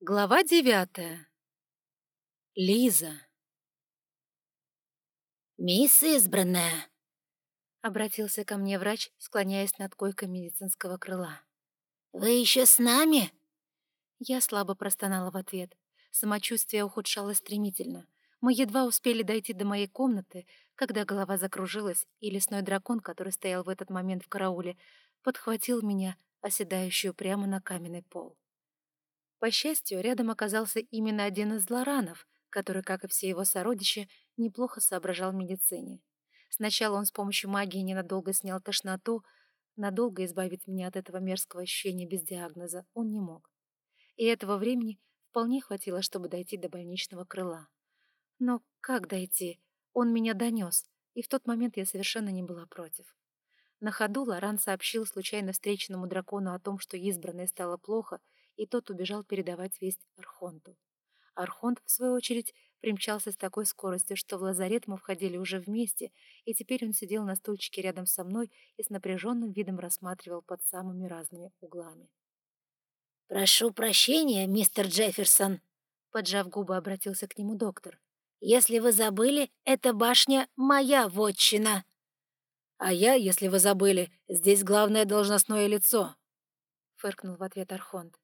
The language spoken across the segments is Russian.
Глава девятая. Лиза. «Мисс избранная», — обратился ко мне врач, склоняясь над койкой медицинского крыла. «Вы еще с нами?» Я слабо простонала в ответ. Самочувствие ухудшалось стремительно. Мы едва успели дойти до моей комнаты, когда голова закружилась, и лесной дракон, который стоял в этот момент в карауле, подхватил меня, оседающую прямо на каменный пол. По счастью, рядом оказался именно один из лоранов, который, как и все его сородичи, неплохо соображал в медицине. Сначала он с помощью магии ненадолго снял тошноту, надолго избавить меня от этого мерзкого ощущения без диагноза он не мог. И этого времени вполне хватило, чтобы дойти до больничного крыла. Но как дойти? Он меня донес, и в тот момент я совершенно не была против. На ходу Лоран сообщил случайно встреченному дракону о том, что избранной стало плохо, и тот убежал передавать весть Архонту. Архонт, в свою очередь, примчался с такой скоростью, что в лазарет мы входили уже вместе, и теперь он сидел на стульчике рядом со мной и с напряженным видом рассматривал под самыми разными углами. «Прошу прощения, мистер Джефферсон», — поджав губы, обратился к нему доктор. «Если вы забыли, эта башня — моя вотчина». «А я, если вы забыли, здесь главное должностное лицо», — фыркнул в ответ Архонт.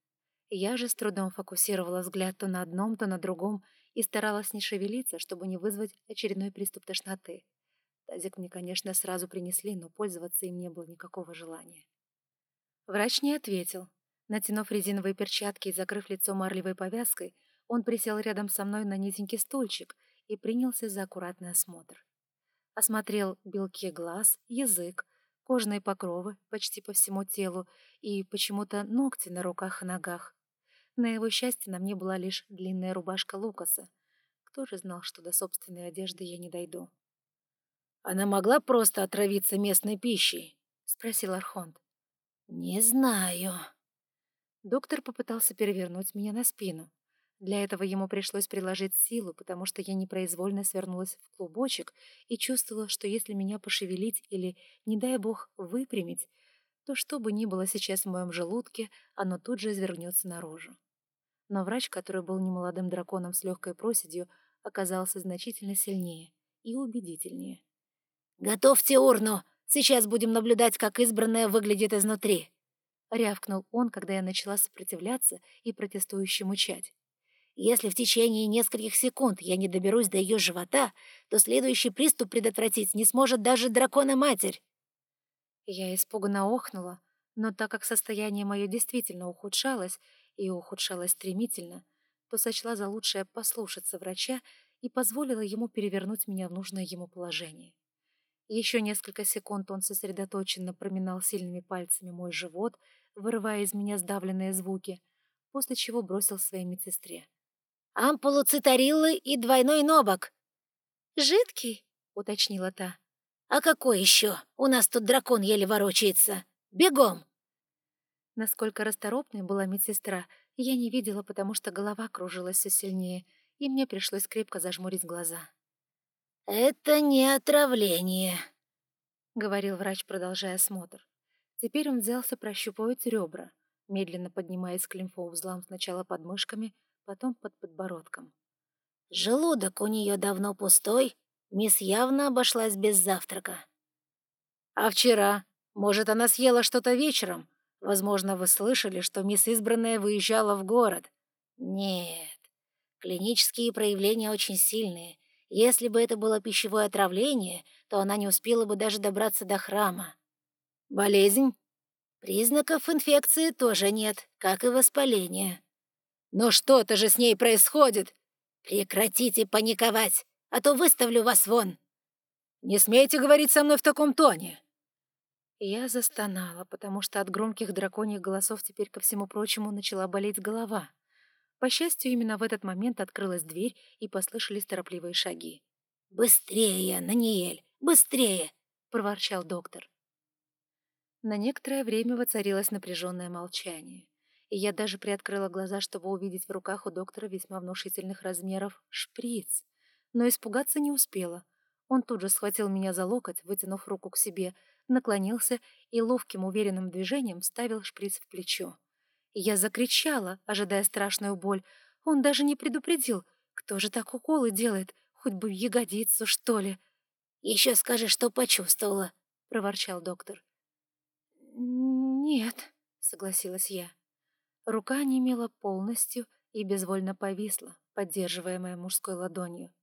Я же с трудом фокусировала взгляд то на одном, то на другом и старалась не шевелиться, чтобы не вызвать очередной приступ тошноты. Тазик мне, конечно, сразу принесли, но пользоваться им не было никакого желания. Врач не ответил. Натянув резиновые перчатки и закрыв лицо марлевой повязкой, он присел рядом со мной на низенький стульчик и принялся за аккуратный осмотр. Осмотрел белки глаз, язык, кожные покровы почти по всему телу и почему-то ногти на руках и ногах. На его счастье на мне была лишь длинная рубашка Лукаса. Кто же знал, что до собственной одежды я не дойду? «Она могла просто отравиться местной пищей?» — спросил Архонт. «Не знаю». Доктор попытался перевернуть меня на спину. Для этого ему пришлось приложить силу, потому что я непроизвольно свернулась в клубочек и чувствовала, что если меня пошевелить или, не дай бог, выпрямить, то что бы ни было сейчас в моем желудке, оно тут же извернется наружу. Но врач, который был немолодым драконом с легкой проседью, оказался значительно сильнее и убедительнее. «Готовьте урну! Сейчас будем наблюдать, как избранная выглядит изнутри!» Рявкнул он, когда я начала сопротивляться и протестующе мучать. «Если в течение нескольких секунд я не доберусь до ее живота, то следующий приступ предотвратить не сможет даже дракона-матерь!» Я испуганно охнула, но так как состояние мое действительно ухудшалось, и ухудшалось стремительно, то сочла за лучшее послушаться врача и позволила ему перевернуть меня в нужное ему положение. Еще несколько секунд он сосредоточенно проминал сильными пальцами мой живот, вырывая из меня сдавленные звуки, после чего бросил своей медсестре. «Ампулу цитариллы и двойной нобок!» «Жидкий?» — уточнила та. «А какой еще? У нас тут дракон еле ворочается. Бегом!» Насколько расторопной была медсестра, я не видела, потому что голова кружилась все сильнее, и мне пришлось крепко зажмурить глаза. «Это не отравление», — говорил врач, продолжая осмотр. Теперь он взялся прощупывать ребра, медленно поднимаясь к лимфоузлам сначала под мышками, потом под подбородком. «Желудок у нее давно пустой, Мисс явно обошлась без завтрака. «А вчера? Может, она съела что-то вечером? Возможно, вы слышали, что мисс Избранная выезжала в город?» «Нет. Клинические проявления очень сильные. Если бы это было пищевое отравление, то она не успела бы даже добраться до храма». «Болезнь?» «Признаков инфекции тоже нет, как и воспаления». «Но что-то же с ней происходит!» «Прекратите паниковать! А то выставлю вас вон!» «Не смейте говорить со мной в таком тоне!» Я застонала, потому что от громких драконьих голосов теперь, ко всему прочему, начала болеть голова. По счастью, именно в этот момент открылась дверь и послышались торопливые шаги. «Быстрее, Наниэль, быстрее!» — проворчал доктор. На некоторое время воцарилось напряженное молчание, и я даже приоткрыла глаза, чтобы увидеть в руках у доктора весьма внушительных размеров шприц но испугаться не успела. Он тут же схватил меня за локоть, вытянув руку к себе, наклонился и ловким уверенным движением вставил шприц в плечо. Я закричала, ожидая страшную боль. Он даже не предупредил. Кто же так уколы делает? Хоть бы в ягодицу, что ли. «Еще скажи, что почувствовала», — проворчал доктор. «Нет», — согласилась я. Рука немела полностью и безвольно повисла, поддерживаемая мужской ладонью.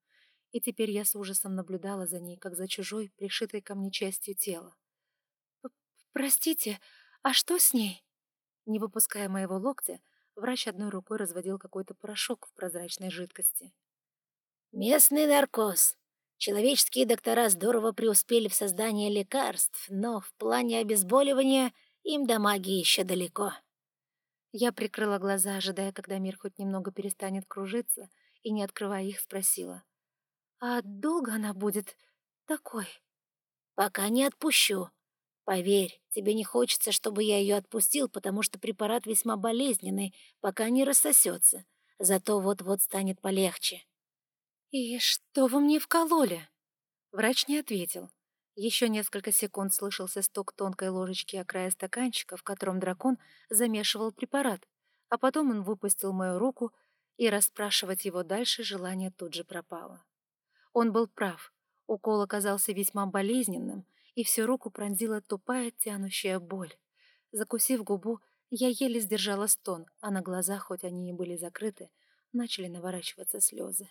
И теперь я с ужасом наблюдала за ней, как за чужой, пришитой ко мне частью тела. «Простите, а что с ней?» Не выпуская моего локтя, врач одной рукой разводил какой-то порошок в прозрачной жидкости. «Местный наркоз. Человеческие доктора здорово преуспели в создании лекарств, но в плане обезболивания им до магии еще далеко». Я прикрыла глаза, ожидая, когда мир хоть немного перестанет кружиться, и, не открывая их, спросила. «А долго она будет такой?» «Пока не отпущу. Поверь, тебе не хочется, чтобы я ее отпустил, потому что препарат весьма болезненный, пока не рассосется. Зато вот-вот станет полегче». «И что вы мне вкололи?» Врач не ответил. Еще несколько секунд слышался стук тонкой ложечки о края стаканчика, в котором дракон замешивал препарат, а потом он выпустил мою руку, и расспрашивать его дальше желание тут же пропало. Он был прав. Укол оказался весьма болезненным, и всю руку пронзила тупая тянущая боль. Закусив губу, я еле сдержала стон, а на глазах, хоть они и были закрыты, начали наворачиваться слезы.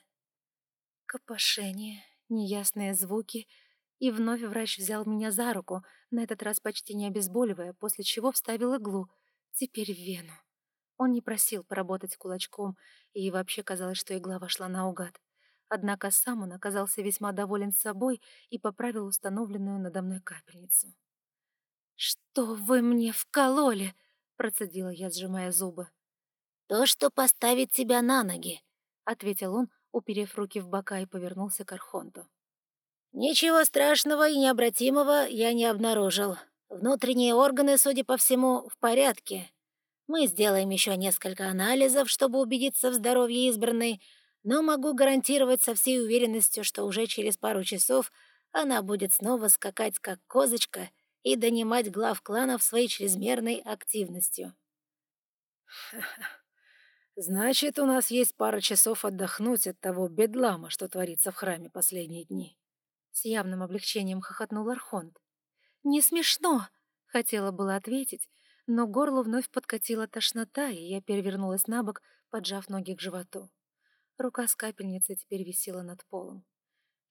Копошение, неясные звуки — и вновь врач взял меня за руку, на этот раз почти не обезболивая, после чего вставил иглу, теперь в вену. Он не просил поработать кулачком, и вообще казалось, что игла вошла наугад. Однако сам он оказался весьма доволен собой и поправил установленную надо мной капельницу. «Что вы мне вкололи?» — процедила я, сжимая зубы. «То, что поставит тебя на ноги», — ответил он, уперев руки в бока и повернулся к Архонту. «Ничего страшного и необратимого я не обнаружил. Внутренние органы, судя по всему, в порядке. Мы сделаем еще несколько анализов, чтобы убедиться в здоровье избранной, но могу гарантировать со всей уверенностью, что уже через пару часов она будет снова скакать как козочка и донимать глав кланов своей чрезмерной активностью». «Значит, у нас есть пара часов отдохнуть от того бедлама, что творится в храме последние дни», с явным облегчением хохотнул Архонт. «Не смешно!» — хотела было ответить, но горло вновь подкатила тошнота, и я перевернулась на бок, поджав ноги к животу. Рука с капельницей теперь висела над полом.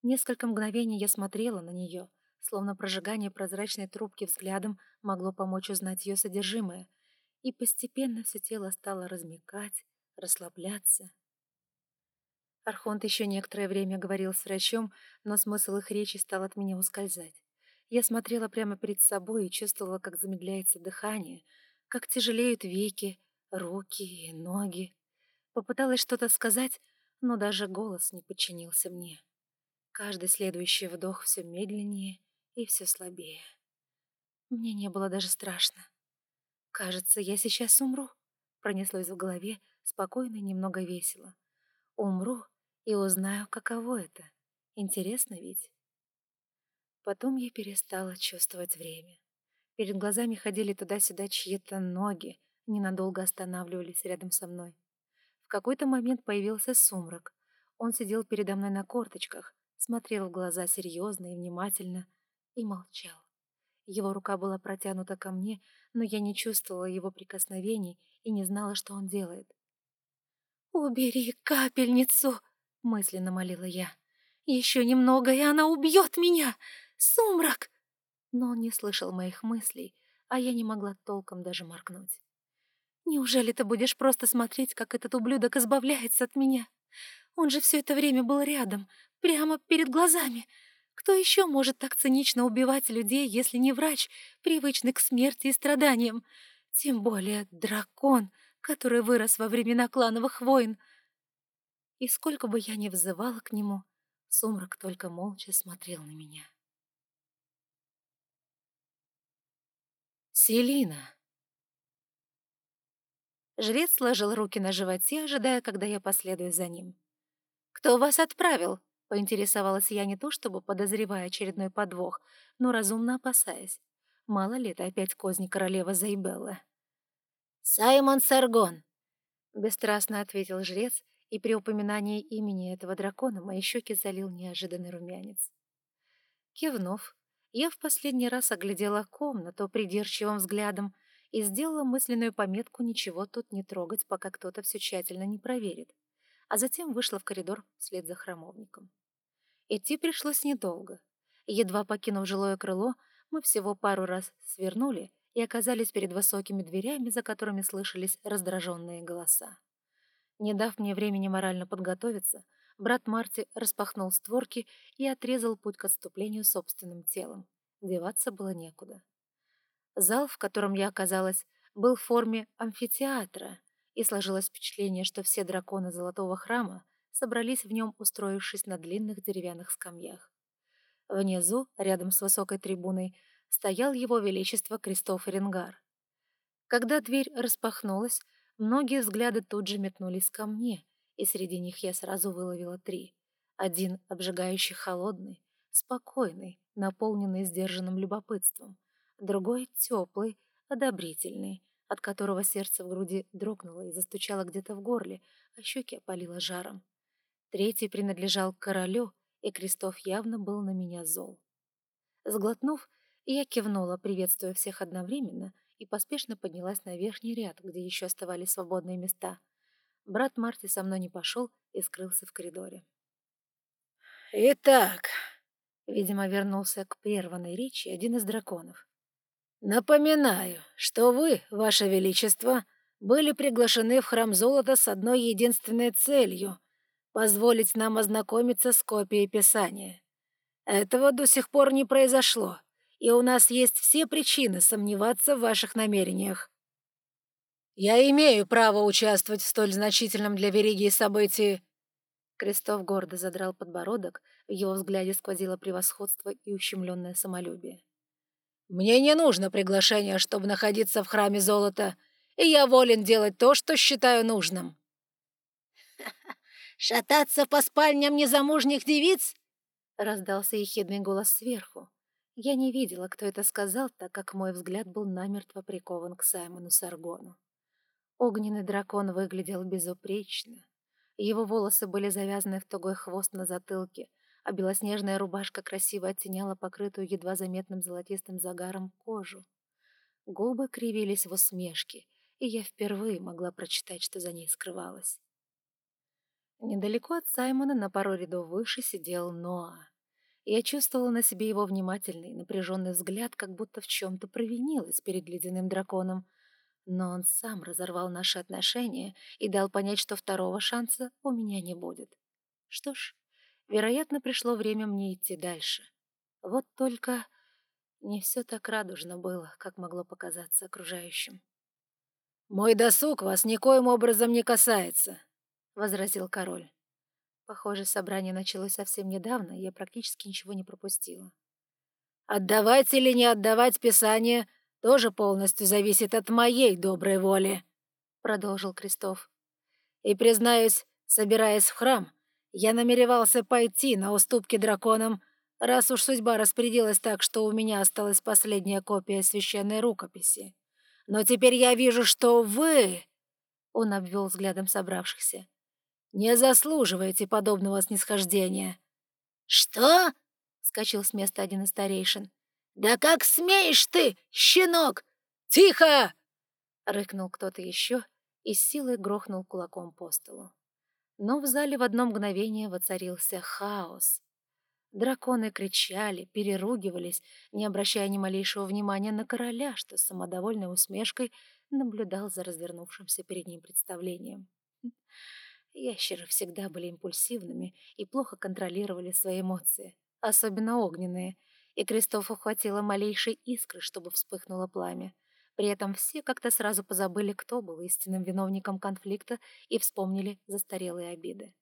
Несколько мгновений я смотрела на нее, словно прожигание прозрачной трубки взглядом могло помочь узнать ее содержимое, и постепенно все тело стало размекать, расслабляться, Архонт еще некоторое время говорил с врачом, но смысл их речи стал от меня ускользать. Я смотрела прямо перед собой и чувствовала, как замедляется дыхание, как тяжелеют веки, руки и ноги. Попыталась что-то сказать, но даже голос не подчинился мне. Каждый следующий вдох все медленнее и все слабее. Мне не было даже страшно. «Кажется, я сейчас умру», — пронеслось в голове, спокойно и немного весело. «Умру и узнаю, каково это. Интересно ведь? Потом я перестала чувствовать время. Перед глазами ходили туда-сюда чьи-то ноги, ненадолго останавливались рядом со мной. В какой-то момент появился сумрак. Он сидел передо мной на корточках, смотрел в глаза серьезно и внимательно и молчал. Его рука была протянута ко мне, но я не чувствовала его прикосновений и не знала, что он делает. «Убери капельницу!» — мысленно молила я. «Еще немного, и она убьет меня! Сумрак!» Но он не слышал моих мыслей, а я не могла толком даже моргнуть. «Неужели ты будешь просто смотреть, как этот ублюдок избавляется от меня? Он же все это время был рядом, прямо перед глазами. Кто еще может так цинично убивать людей, если не врач, привычный к смерти и страданиям? Тем более дракон, который вырос во времена клановых войн — и сколько бы я ни взывала к нему, сумрак только молча смотрел на меня. «Селина!» Жрец сложил руки на животе, ожидая, когда я последую за ним. «Кто вас отправил?» — поинтересовалась я не то, чтобы подозревая очередной подвох, но разумно опасаясь. Мало ли это опять козни королевы Зайбелла. «Саймон Саргон», — бесстрастно ответил жрец, и при упоминании имени этого дракона мои щеки залил неожиданный румянец. Кивнув, я в последний раз оглядела комнату придирчивым взглядом и сделала мысленную пометку ничего тут не трогать, пока кто-то все тщательно не проверит, а затем вышла в коридор вслед за храмовником. Идти пришлось недолго. Едва покинув жилое крыло, мы всего пару раз свернули и оказались перед высокими дверями, за которыми слышались раздраженные голоса. Не дав мне времени морально подготовиться, брат Марти распахнул створки и отрезал путь к отступлению собственным телом. Деваться было некуда. Зал, в котором я оказалась, был в форме амфитеатра, и сложилось впечатление, что все драконы Золотого храма собрались в нем, устроившись на длинных деревянных скамьях. Внизу, рядом с высокой трибуной, стоял его величество Кристоф Ренгар. Когда дверь распахнулась, многие взгляды тут же метнулись ко мне, и среди них я сразу выловила три. Один обжигающий холодный, спокойный, наполненный сдержанным любопытством. Другой теплый, одобрительный, от которого сердце в груди дрогнуло и застучало где-то в горле, а щеки опалило жаром. Третий принадлежал королю, и Крестов явно был на меня зол. Сглотнув, я кивнула, приветствуя всех одновременно, и поспешно поднялась на верхний ряд, где еще оставались свободные места. Брат Марти со мной не пошел и скрылся в коридоре. «Итак», — видимо, вернулся к прерванной речи один из драконов. «Напоминаю, что вы, Ваше Величество, были приглашены в Храм Золота с одной единственной целью — позволить нам ознакомиться с копией Писания. Этого до сих пор не произошло, и у нас есть все причины сомневаться в ваших намерениях. Я имею право участвовать в столь значительном для Веригии событии. Крестов гордо задрал подбородок, в его взгляде сквозило превосходство и ущемленное самолюбие. «Мне не нужно приглашение, чтобы находиться в храме золота, и я волен делать то, что считаю нужным». Шататься по спальням незамужних девиц?» — раздался ехидный голос сверху. Я не видела, кто это сказал, так как мой взгляд был намертво прикован к Саймону Саргону. Огненный дракон выглядел безупречно. Его волосы были завязаны в тугой хвост на затылке, а белоснежная рубашка красиво оттеняла покрытую едва заметным золотистым загаром кожу. Губы кривились в усмешке, и я впервые могла прочитать, что за ней скрывалось. Недалеко от Саймона на пару рядов выше сидел Ноа. Я чувствовала на себе его внимательный, напряженный взгляд, как будто в чем-то провинилась перед ледяным драконом. Но он сам разорвал наши отношения и дал понять, что второго шанса у меня не будет. Что ж, вероятно, пришло время мне идти дальше. Вот только не все так радужно было, как могло показаться окружающим. «Мой досуг вас никоим образом не касается», возразил король. Похоже, собрание началось совсем недавно, и я практически ничего не пропустила. «Отдавать или не отдавать Писание тоже полностью зависит от моей доброй воли», — продолжил Крестов. «И, признаюсь, собираясь в храм, я намеревался пойти на уступки драконам, раз уж судьба распорядилась так, что у меня осталась последняя копия священной рукописи. Но теперь я вижу, что вы...» Он обвел взглядом собравшихся не заслуживаете подобного снисхождения». «Что?» — скачал с места один из старейшин. «Да как смеешь ты, щенок!» «Тихо!» — рыкнул кто-то еще и с силой грохнул кулаком по столу. Но в зале в одно мгновение воцарился хаос. Драконы кричали, переругивались, не обращая ни малейшего внимания на короля, что с самодовольной усмешкой наблюдал за развернувшимся перед ним представлением. Ящеры всегда были импульсивными и плохо контролировали свои эмоции, особенно огненные, и Кристофу хватило малейшей искры, чтобы вспыхнуло пламя. При этом все как-то сразу позабыли, кто был истинным виновником конфликта и вспомнили застарелые обиды.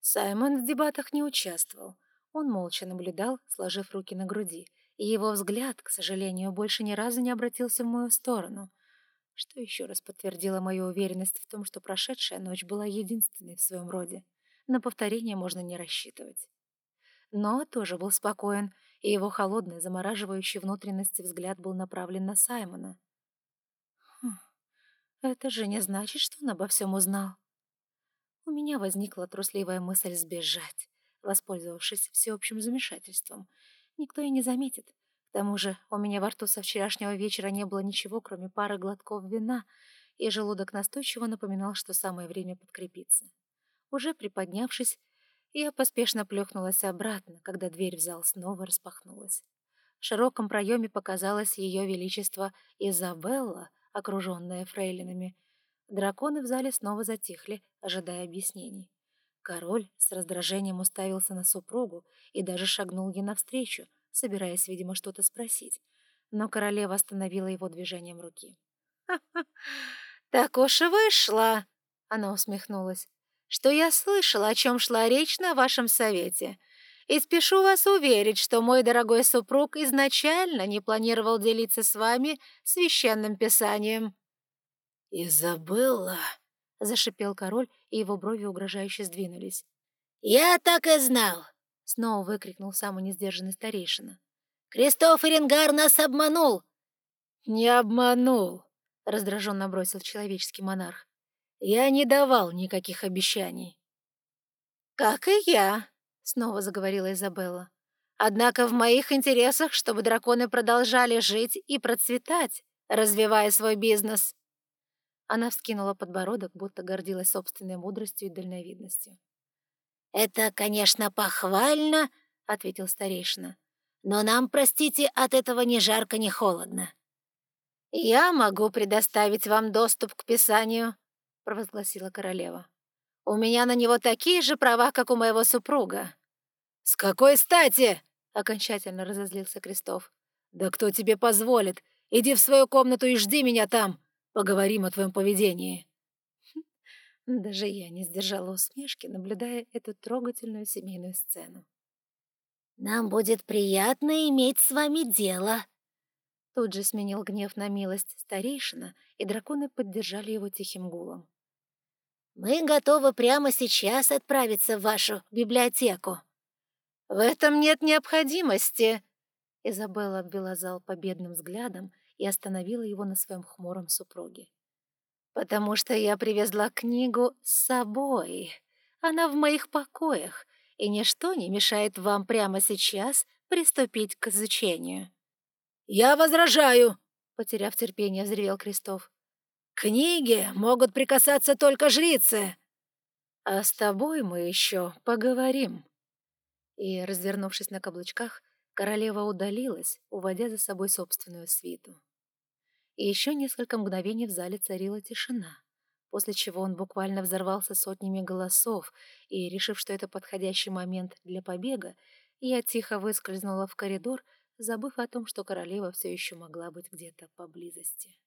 Саймон в дебатах не участвовал. Он молча наблюдал, сложив руки на груди, и его взгляд, к сожалению, больше ни разу не обратился в мою сторону — что еще раз подтвердило мою уверенность в том, что прошедшая ночь была единственной в своем роде. На повторение можно не рассчитывать. Но тоже был спокоен, и его холодный, замораживающий внутренности взгляд был направлен на Саймона. Хм, Это же не значит, что он обо всем узнал. У меня возникла трусливая мысль сбежать, воспользовавшись всеобщим замешательством. Никто и не заметит. К тому же у меня во рту со вчерашнего вечера не было ничего, кроме пары глотков вина, и желудок настойчиво напоминал, что самое время подкрепиться. Уже приподнявшись, я поспешно плюхнулась обратно, когда дверь в зал снова распахнулась. В широком проеме показалось ее величество Изабелла, окруженная фрейлинами. Драконы в зале снова затихли, ожидая объяснений. Король с раздражением уставился на супругу и даже шагнул ей навстречу, собираясь, видимо, что-то спросить. Но королева остановила его движением руки. «Ха-ха! Так уж и вышла!» — она усмехнулась что я слышала, о чем шла речь на вашем совете, и спешу вас уверить, что мой дорогой супруг изначально не планировал делиться с вами священным писанием». «Изабелла», — зашипел король, и его брови угрожающе сдвинулись. «Я так и знал!» — снова выкрикнул самый несдержанный старейшина. «Кристоф Ренгар нас обманул!» «Не обманул!» — раздраженно бросил человеческий монарх. Я не давал никаких обещаний. «Как и я», — снова заговорила Изабелла. «Однако в моих интересах, чтобы драконы продолжали жить и процветать, развивая свой бизнес». Она вскинула подбородок, будто гордилась собственной мудростью и дальновидностью. «Это, конечно, похвально», — ответил старейшина. «Но нам, простите, от этого ни жарко, ни холодно». «Я могу предоставить вам доступ к Писанию», — провозгласила королева. «У меня на него такие же права, как у моего супруга». «С какой стати?» — окончательно разозлился Крестов. «Да кто тебе позволит? Иди в свою комнату и жди меня там. Поговорим о твоем поведении». Даже я не сдержала усмешки, наблюдая эту трогательную семейную сцену. «Нам будет приятно иметь с вами дело», Тут же сменил гнев на милость старейшина, и драконы поддержали его тихим гулом. «Мы готовы прямо сейчас отправиться в вашу библиотеку». «В этом нет необходимости!» Изабелла обвела зал победным взглядом и остановила его на своем хмуром супруге. «Потому что я привезла книгу с собой. Она в моих покоях, и ничто не мешает вам прямо сейчас приступить к изучению». «Я возражаю!» — потеряв терпение, взревел Крестов. «Книги могут прикасаться только жрицы!» «А с тобой мы еще поговорим!» И, развернувшись на каблучках, королева удалилась, уводя за собой собственную свиту. И еще несколько мгновений в зале царила тишина, после чего он буквально взорвался сотнями голосов, и, решив, что это подходящий момент для побега, я тихо выскользнула в коридор, забыв о том, что королева все еще могла быть где-то поблизости.